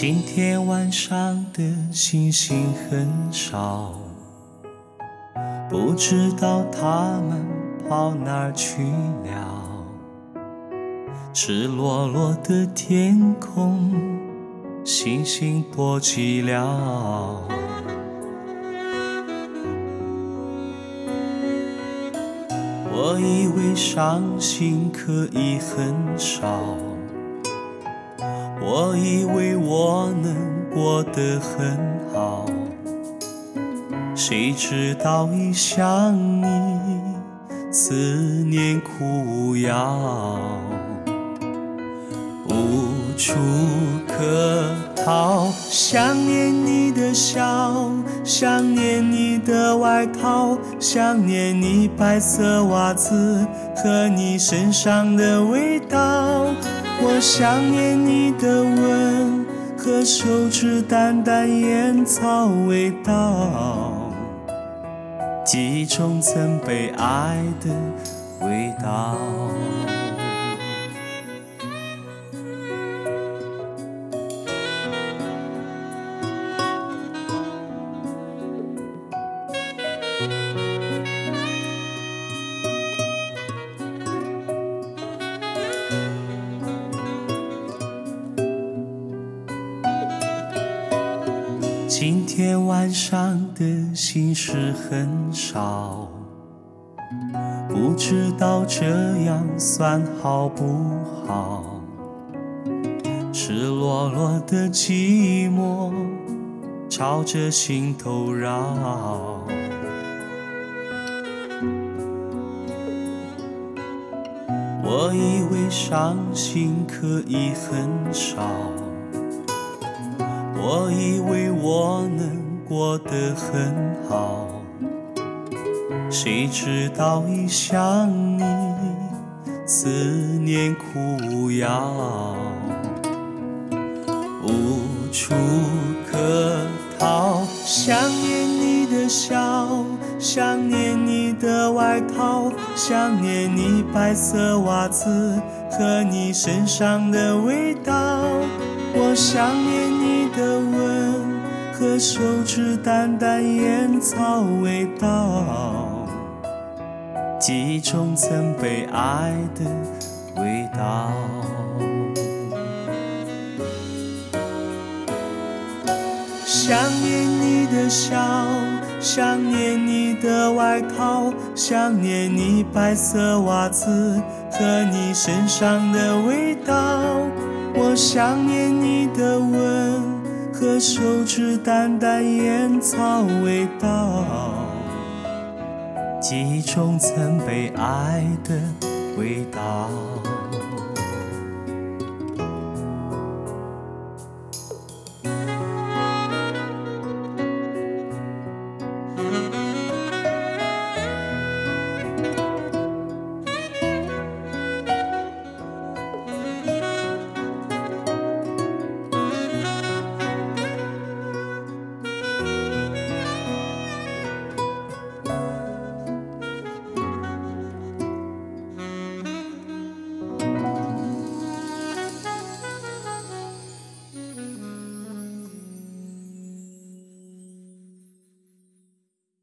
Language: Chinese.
今天晚上的星星很少，不知道他们跑哪儿去了。赤裸裸的天空，星星多寂寥。我以为伤心可以很少。我以为我能过得很好，谁知道一想你，思念苦药，无处可逃。想念你的笑，想念你的外套，想念你白色袜子和你身上的味道。我想念你的吻和手指淡淡烟草味道，记忆中曾被爱的味道。今天晚上的心事很少，不知道这样算好不好？赤裸裸的寂寞朝着心头绕。我以为伤心可以很少。我以为我能过得很好，谁知道一想你，思念苦药，无处可逃。想念你的笑，想念你的外套，想念你白色袜子和你身上的味道。我想念你的和手指淡淡烟草味道，记忆中曾被爱的味道。想念你的笑，想念你的外套，想念你白色袜子和你身上的味道。我想念你的手指淡淡烟草味道，记忆中曾被爱的味道。